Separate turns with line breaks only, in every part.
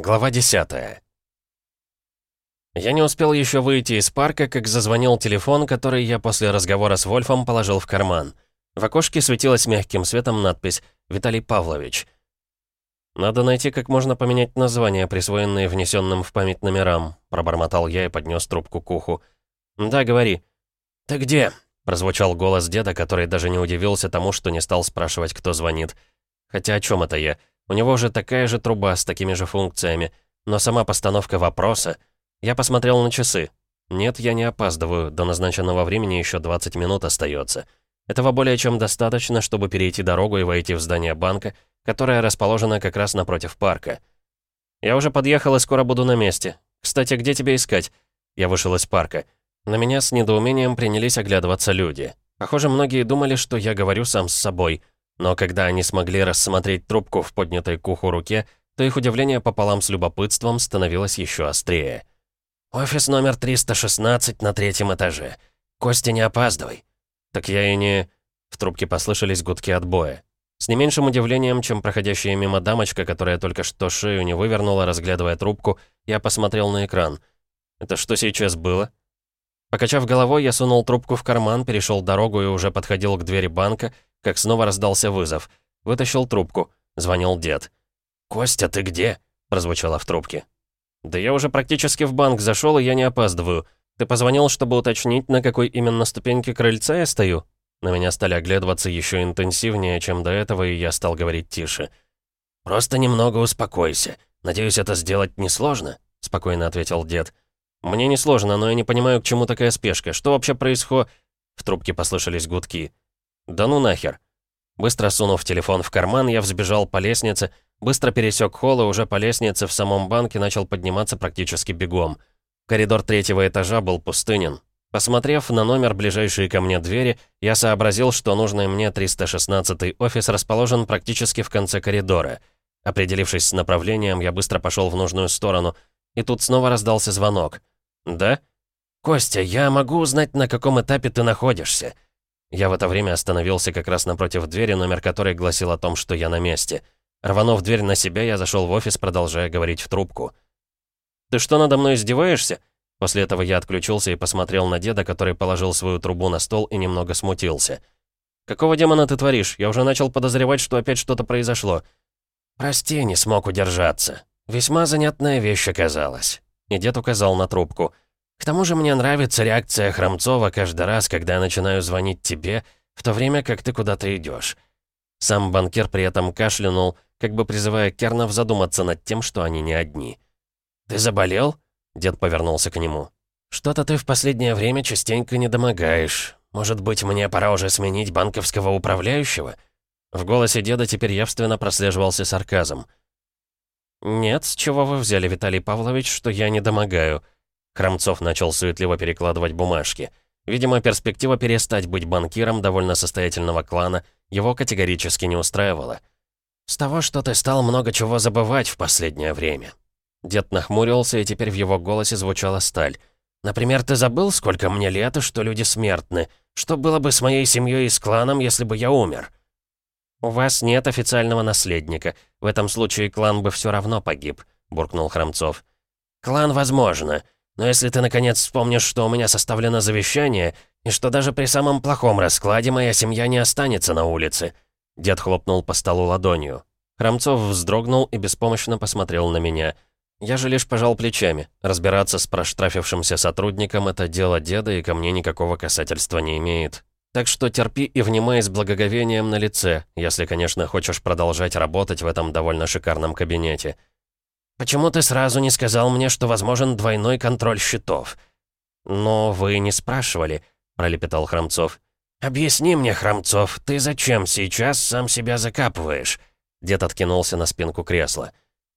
Глава 10 Я не успел еще выйти из парка, как зазвонил телефон, который я после разговора с Вольфом положил в карман. В окошке светилась мягким светом надпись «Виталий Павлович». «Надо найти, как можно поменять названия, присвоенные внесенным в память номерам», пробормотал я и поднес трубку к уху. «Да, говори». «Ты где?» прозвучал голос деда, который даже не удивился тому, что не стал спрашивать, кто звонит. Хотя о чем это я? У него же такая же труба с такими же функциями. Но сама постановка вопроса... Я посмотрел на часы. Нет, я не опаздываю. До назначенного времени еще 20 минут остается. Этого более чем достаточно, чтобы перейти дорогу и войти в здание банка, которое расположено как раз напротив парка. Я уже подъехал и скоро буду на месте. Кстати, где тебя искать? Я вышел из парка. На меня с недоумением принялись оглядываться люди. Похоже, многие думали, что я говорю сам с собой — но когда они смогли рассмотреть трубку в поднятой к уху руке, то их удивление пополам с любопытством становилось еще острее. «Офис номер 316 на третьем этаже. Костя, не опаздывай». «Так я и не...» В трубке послышались гудки отбоя. С не меньшим удивлением, чем проходящая мимо дамочка, которая только что шею не вывернула, разглядывая трубку, я посмотрел на экран. «Это что сейчас было?» Покачав головой, я сунул трубку в карман, перешел дорогу и уже подходил к двери банка, как снова раздался вызов. Вытащил трубку. Звонил дед. «Костя, ты где?» — прозвучало в трубке. «Да я уже практически в банк зашел, и я не опаздываю. Ты позвонил, чтобы уточнить, на какой именно ступеньке крыльца я стою?» На меня стали оглядываться еще интенсивнее, чем до этого, и я стал говорить тише. «Просто немного успокойся. Надеюсь, это сделать несложно?» — спокойно ответил дед. «Мне несложно, но я не понимаю, к чему такая спешка. Что вообще происходит?» В трубке послышались гудки. «Да ну нахер!» Быстро сунув телефон в карман, я взбежал по лестнице, быстро пересек холл и уже по лестнице в самом банке начал подниматься практически бегом. Коридор третьего этажа был пустынен. Посмотрев на номер ближайшей ко мне двери, я сообразил, что нужный мне 316 офис расположен практически в конце коридора. Определившись с направлением, я быстро пошел в нужную сторону, и тут снова раздался звонок. «Да?» «Костя, я могу узнать, на каком этапе ты находишься?» Я в это время остановился как раз напротив двери, номер которой гласил о том, что я на месте. Рванув дверь на себя, я зашел в офис, продолжая говорить в трубку. «Ты что, надо мной издеваешься?» После этого я отключился и посмотрел на деда, который положил свою трубу на стол и немного смутился. «Какого демона ты творишь? Я уже начал подозревать, что опять что-то произошло». «Прости, не смог удержаться. Весьма занятная вещь оказалась». И дед указал на трубку – к тому же мне нравится реакция Хромцова каждый раз, когда я начинаю звонить тебе, в то время как ты куда-то идешь. Сам банкир при этом кашлянул, как бы призывая Кернов задуматься над тем, что они не одни. «Ты заболел?» — дед повернулся к нему. «Что-то ты в последнее время частенько не домогаешь. Может быть, мне пора уже сменить банковского управляющего?» В голосе деда теперь явственно прослеживался сарказм. «Нет, с чего вы взяли, Виталий Павлович, что я не домогаю?» Хромцов начал суетливо перекладывать бумажки. Видимо, перспектива перестать быть банкиром довольно состоятельного клана его категорически не устраивала. «С того, что ты стал много чего забывать в последнее время». Дед нахмурился, и теперь в его голосе звучала сталь. «Например, ты забыл, сколько мне лет и что люди смертны? Что было бы с моей семьей и с кланом, если бы я умер?» «У вас нет официального наследника. В этом случае клан бы все равно погиб», — буркнул Хромцов. «Клан возможно. Но если ты наконец вспомнишь, что у меня составлено завещание, и что даже при самом плохом раскладе моя семья не останется на улице...» Дед хлопнул по столу ладонью. Хромцов вздрогнул и беспомощно посмотрел на меня. Я же лишь пожал плечами. Разбираться с проштрафившимся сотрудником — это дело деда, и ко мне никакого касательства не имеет. Так что терпи и внимай с благоговением на лице, если, конечно, хочешь продолжать работать в этом довольно шикарном кабинете. «Почему ты сразу не сказал мне, что возможен двойной контроль счетов?» «Но вы не спрашивали», — пролепетал Хромцов. «Объясни мне, Хромцов, ты зачем сейчас сам себя закапываешь?» Дед откинулся на спинку кресла.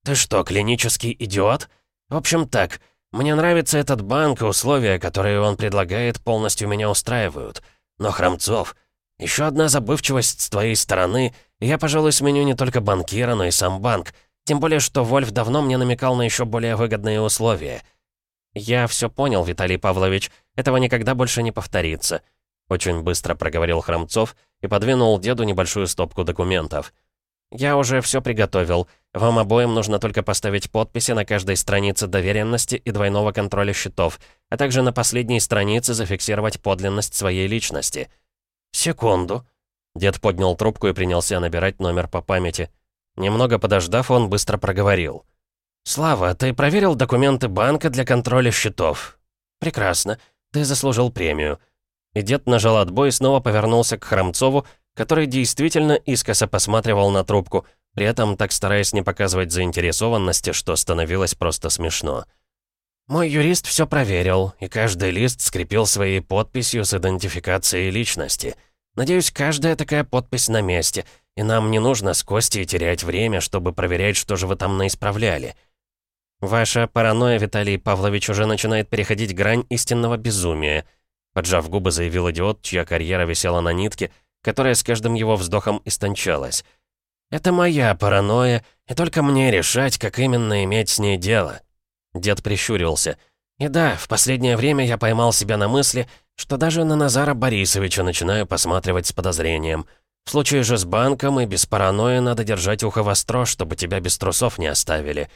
«Ты что, клинический идиот? В общем так, мне нравится этот банк, и условия, которые он предлагает, полностью меня устраивают. Но, Хромцов, еще одна забывчивость с твоей стороны, и я, пожалуй, сменю не только банкира, но и сам банк. Тем более, что Вольф давно мне намекал на еще более выгодные условия. «Я все понял, Виталий Павлович. Этого никогда больше не повторится», — очень быстро проговорил Хромцов и подвинул деду небольшую стопку документов. «Я уже все приготовил. Вам обоим нужно только поставить подписи на каждой странице доверенности и двойного контроля счетов, а также на последней странице зафиксировать подлинность своей личности». «Секунду». Дед поднял трубку и принялся набирать номер по памяти. Немного подождав, он быстро проговорил. «Слава, ты проверил документы банка для контроля счетов?» «Прекрасно. Ты заслужил премию». И дед нажал отбой и снова повернулся к Хромцову, который действительно искоса посматривал на трубку, при этом так стараясь не показывать заинтересованности, что становилось просто смешно. «Мой юрист все проверил, и каждый лист скрепил своей подписью с идентификацией личности. Надеюсь, каждая такая подпись на месте, и нам не нужно с Костей терять время, чтобы проверять, что же вы там наисправляли». «Ваша паранойя, Виталий Павлович, уже начинает переходить грань истинного безумия», поджав губы, заявил идиот, чья карьера висела на нитке, которая с каждым его вздохом истончалась. «Это моя паранойя, и только мне решать, как именно иметь с ней дело». Дед прищурился. «И да, в последнее время я поймал себя на мысли, что даже на Назара Борисовича начинаю посматривать с подозрением. В случае же с банком и без паранойи надо держать ухо востро, чтобы тебя без трусов не оставили.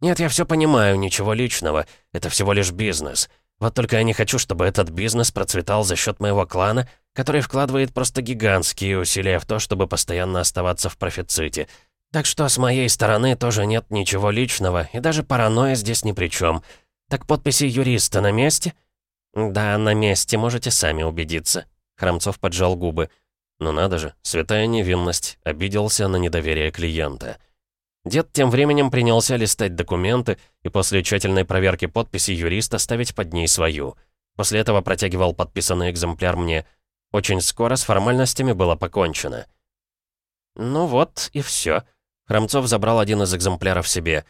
Нет, я все понимаю, ничего личного, это всего лишь бизнес». Вот только я не хочу, чтобы этот бизнес процветал за счет моего клана, который вкладывает просто гигантские усилия в то, чтобы постоянно оставаться в профиците. Так что с моей стороны тоже нет ничего личного, и даже паранойя здесь ни при чем. Так подписи юриста на месте? Да, на месте, можете сами убедиться. Храмцов поджал губы. Ну надо же, святая невинность, обиделся на недоверие клиента. Дед тем временем принялся листать документы и после тщательной проверки подписи юриста ставить под ней свою. После этого протягивал подписанный экземпляр мне. Очень скоро с формальностями было покончено. Ну вот и все. Хромцов забрал один из экземпляров себе.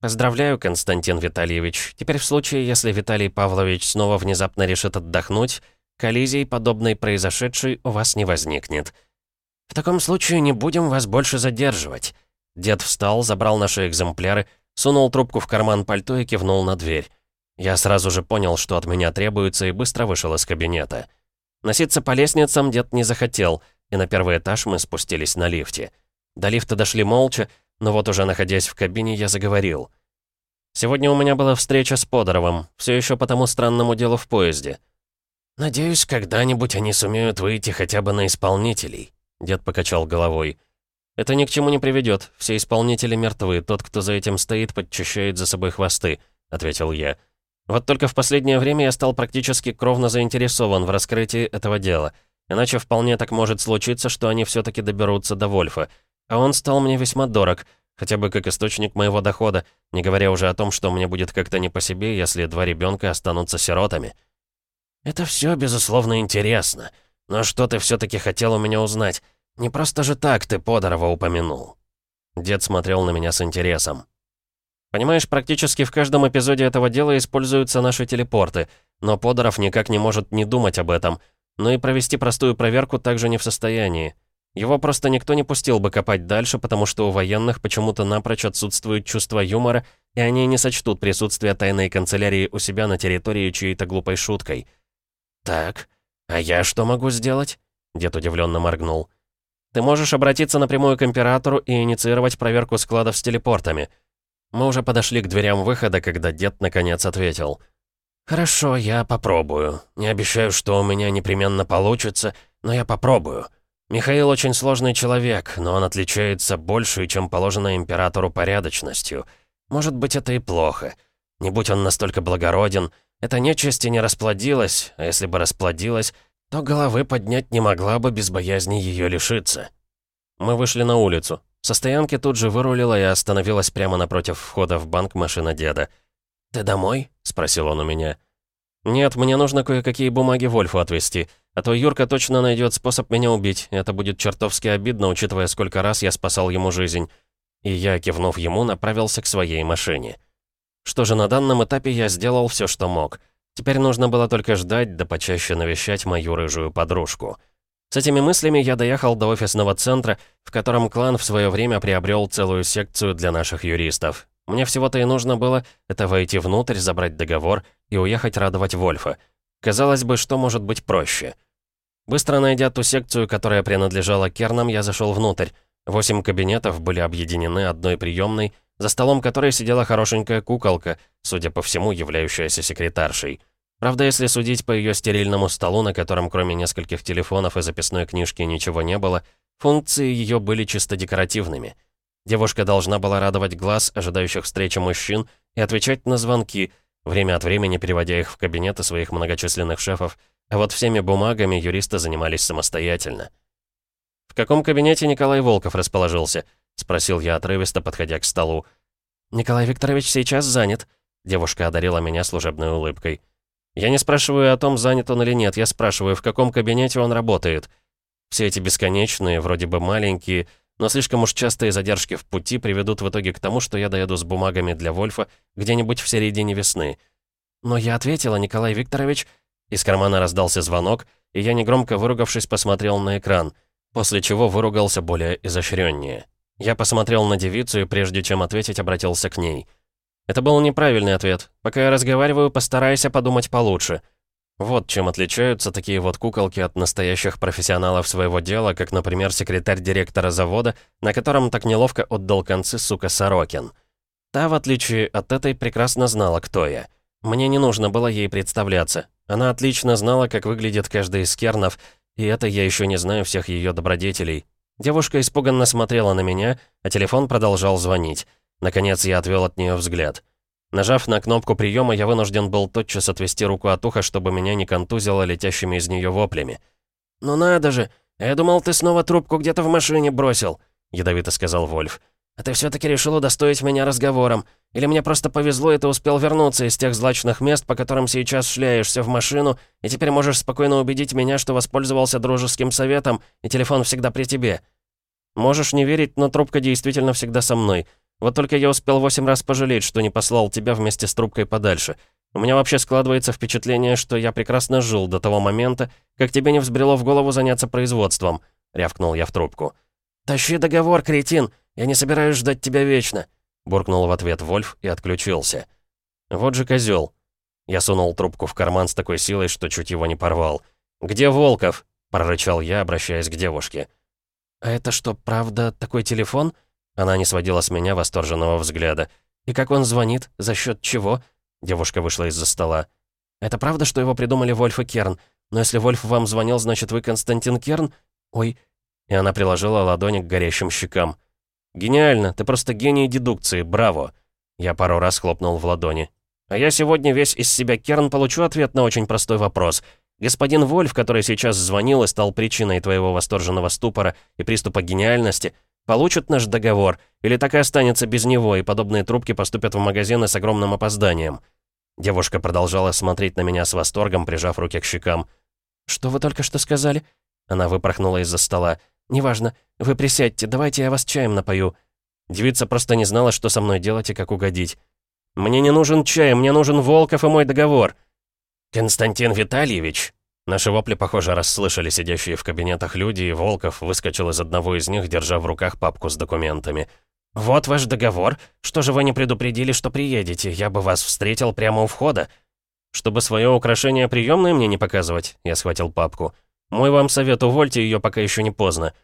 «Поздравляю, Константин Витальевич. Теперь в случае, если Виталий Павлович снова внезапно решит отдохнуть, коллизий, подобной произошедшей, у вас не возникнет. В таком случае не будем вас больше задерживать». Дед встал, забрал наши экземпляры, сунул трубку в карман пальто и кивнул на дверь. Я сразу же понял, что от меня требуется, и быстро вышел из кабинета. Носиться по лестницам дед не захотел, и на первый этаж мы спустились на лифте. До лифта дошли молча, но вот уже находясь в кабине, я заговорил. «Сегодня у меня была встреча с Подоровым, все еще по тому странному делу в поезде». «Надеюсь, когда-нибудь они сумеют выйти хотя бы на исполнителей», — дед покачал головой. «Это ни к чему не приведет. Все исполнители мертвы. Тот, кто за этим стоит, подчищает за собой хвосты», — ответил я. «Вот только в последнее время я стал практически кровно заинтересован в раскрытии этого дела. Иначе вполне так может случиться, что они все-таки доберутся до Вольфа. А он стал мне весьма дорог, хотя бы как источник моего дохода, не говоря уже о том, что мне будет как-то не по себе, если два ребенка останутся сиротами». «Это все, безусловно, интересно. Но что ты все-таки хотел у меня узнать?» «Не просто же так ты Подорова упомянул». Дед смотрел на меня с интересом. «Понимаешь, практически в каждом эпизоде этого дела используются наши телепорты, но Подоров никак не может не думать об этом, но и провести простую проверку также не в состоянии. Его просто никто не пустил бы копать дальше, потому что у военных почему-то напрочь отсутствует чувство юмора, и они не сочтут присутствие тайной канцелярии у себя на территории чьей-то глупой шуткой. «Так, а я что могу сделать?» Дед удивленно моргнул. Ты можешь обратиться напрямую к Императору и инициировать проверку складов с телепортами». Мы уже подошли к дверям выхода, когда дед наконец ответил. «Хорошо, я попробую. Не обещаю, что у меня непременно получится, но я попробую. Михаил очень сложный человек, но он отличается большей, чем положено Императору порядочностью. Может быть, это и плохо. Не будь он настолько благороден, эта нечисть и не расплодилась, а если бы расплодилась, то головы поднять не могла бы без боязни ее лишиться. Мы вышли на улицу. Со стоянки тут же вырулила и остановилась прямо напротив входа в банк машина деда. «Ты домой?» — спросил он у меня. «Нет, мне нужно кое-какие бумаги Вольфу отвезти, а то Юрка точно найдет способ меня убить. Это будет чертовски обидно, учитывая, сколько раз я спасал ему жизнь». И я, кивнув ему, направился к своей машине. Что же, на данном этапе я сделал все, что мог — Теперь нужно было только ждать, да почаще навещать мою рыжую подружку. С этими мыслями я доехал до офисного центра, в котором клан в свое время приобрел целую секцию для наших юристов. Мне всего-то и нужно было это войти внутрь, забрать договор и уехать радовать Вольфа. Казалось бы, что может быть проще? Быстро найдя ту секцию, которая принадлежала Кернам, я зашел внутрь. Восемь кабинетов были объединены одной приемной, за столом которой сидела хорошенькая куколка, судя по всему, являющаяся секретаршей. Правда, если судить по ее стерильному столу, на котором кроме нескольких телефонов и записной книжки ничего не было, функции ее были чисто декоративными. Девушка должна была радовать глаз ожидающих встречи мужчин и отвечать на звонки, время от времени переводя их в кабинеты своих многочисленных шефов, а вот всеми бумагами юристы занимались самостоятельно. «В каком кабинете Николай Волков расположился?» — спросил я отрывисто, подходя к столу. «Николай Викторович сейчас занят», — девушка одарила меня служебной улыбкой. «Я не спрашиваю о том, занят он или нет, я спрашиваю, в каком кабинете он работает. Все эти бесконечные, вроде бы маленькие, но слишком уж частые задержки в пути приведут в итоге к тому, что я доеду с бумагами для Вольфа где-нибудь в середине весны. Но я ответила, Николай Викторович... Из кармана раздался звонок, и я, негромко выругавшись, посмотрел на экран, после чего выругался более изощреннее. Я посмотрел на девицу и, прежде чем ответить, обратился к ней. Это был неправильный ответ. Пока я разговариваю, постарайся подумать получше. Вот чем отличаются такие вот куколки от настоящих профессионалов своего дела, как, например, секретарь директора завода, на котором так неловко отдал концы, сука, Сорокин. Та, в отличие от этой, прекрасно знала, кто я. Мне не нужно было ей представляться. Она отлично знала, как выглядит каждый из кернов, и это я еще не знаю всех ее добродетелей. Девушка испуганно смотрела на меня, а телефон продолжал звонить. Наконец я отвел от нее взгляд. Нажав на кнопку приема, я вынужден был тотчас отвести руку от уха, чтобы меня не контузило летящими из нее воплями. «Ну надо же! Я думал, ты снова трубку где-то в машине бросил», — ядовито сказал Вольф. «А ты все-таки решил удостоить меня разговором. Или мне просто повезло, и ты успел вернуться из тех злачных мест, по которым сейчас шляешься в машину, и теперь можешь спокойно убедить меня, что воспользовался дружеским советом, и телефон всегда при тебе». «Можешь не верить, но трубка действительно всегда со мной. Вот только я успел восемь раз пожалеть, что не послал тебя вместе с трубкой подальше. У меня вообще складывается впечатление, что я прекрасно жил до того момента, как тебе не взбрело в голову заняться производством», — рявкнул я в трубку. «Тащи договор, кретин! Я не собираюсь ждать тебя вечно!» — буркнул в ответ Вольф и отключился. «Вот же козел. Я сунул трубку в карман с такой силой, что чуть его не порвал. «Где Волков?» — прорычал я, обращаясь к девушке. «А это что, правда, такой телефон?» Она не сводила с меня восторженного взгляда. «И как он звонит? За счет чего?» Девушка вышла из-за стола. «Это правда, что его придумали Вольф и Керн? Но если Вольф вам звонил, значит, вы Константин Керн? Ой...» И она приложила ладони к горящим щекам. «Гениально! Ты просто гений дедукции, браво!» Я пару раз хлопнул в ладони. «А я сегодня весь из себя Керн получу ответ на очень простой вопрос. Господин Вольф, который сейчас звонил и стал причиной твоего восторженного ступора и приступа гениальности, Получит наш договор, или так и останется без него, и подобные трубки поступят в магазины с огромным опозданием». Девушка продолжала смотреть на меня с восторгом, прижав руки к щекам. «Что вы только что сказали?» Она выпорхнула из-за стола. «Неважно. Вы присядьте, давайте я вас чаем напою». Девица просто не знала, что со мной делать и как угодить. «Мне не нужен чай, мне нужен Волков и мой договор». «Константин Витальевич», Наши вопли, похоже, расслышали сидящие в кабинетах люди, и Волков выскочил из одного из них, держа в руках папку с документами. «Вот ваш договор. Что же вы не предупредили, что приедете? Я бы вас встретил прямо у входа». «Чтобы свое украшение приемное мне не показывать», — я схватил папку. «Мой вам совет, увольте ее, пока еще не поздно».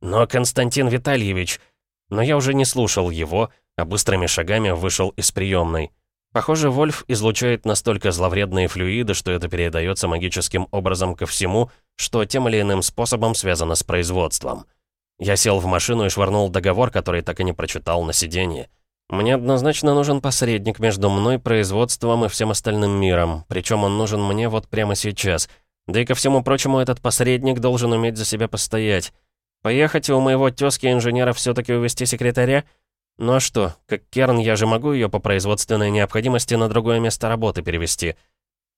«Но, Константин Витальевич...» Но я уже не слушал его, а быстрыми шагами вышел из приемной. Похоже, Вольф излучает настолько зловредные флюиды, что это передается магическим образом ко всему, что тем или иным способом связано с производством. Я сел в машину и швырнул договор, который так и не прочитал на сиденье. Мне однозначно нужен посредник между мной, производством и всем остальным миром, причем он нужен мне вот прямо сейчас. Да и ко всему прочему, этот посредник должен уметь за себя постоять. Поехать у моего тезки-инженера все-таки увести секретаря — ну а что, как Керн, я же могу ее по производственной необходимости на другое место работы перевести.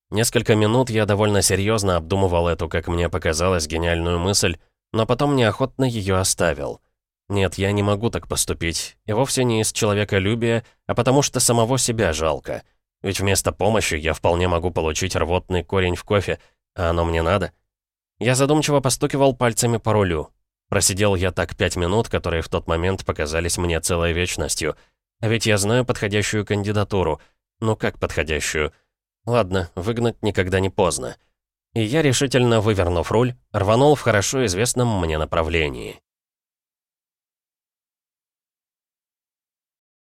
Несколько минут я довольно серьезно обдумывал эту, как мне показалось, гениальную мысль, но потом неохотно ее оставил. Нет, я не могу так поступить, и вовсе не из человеколюбия, а потому что самого себя жалко. Ведь вместо помощи я вполне могу получить рвотный корень в кофе, а оно мне надо. Я задумчиво постукивал пальцами по рулю. Просидел я так пять минут, которые в тот момент показались мне целой вечностью. А ведь я знаю подходящую кандидатуру. Ну как подходящую? Ладно, выгнать никогда не поздно. И я, решительно вывернув руль, рванул в хорошо известном мне направлении.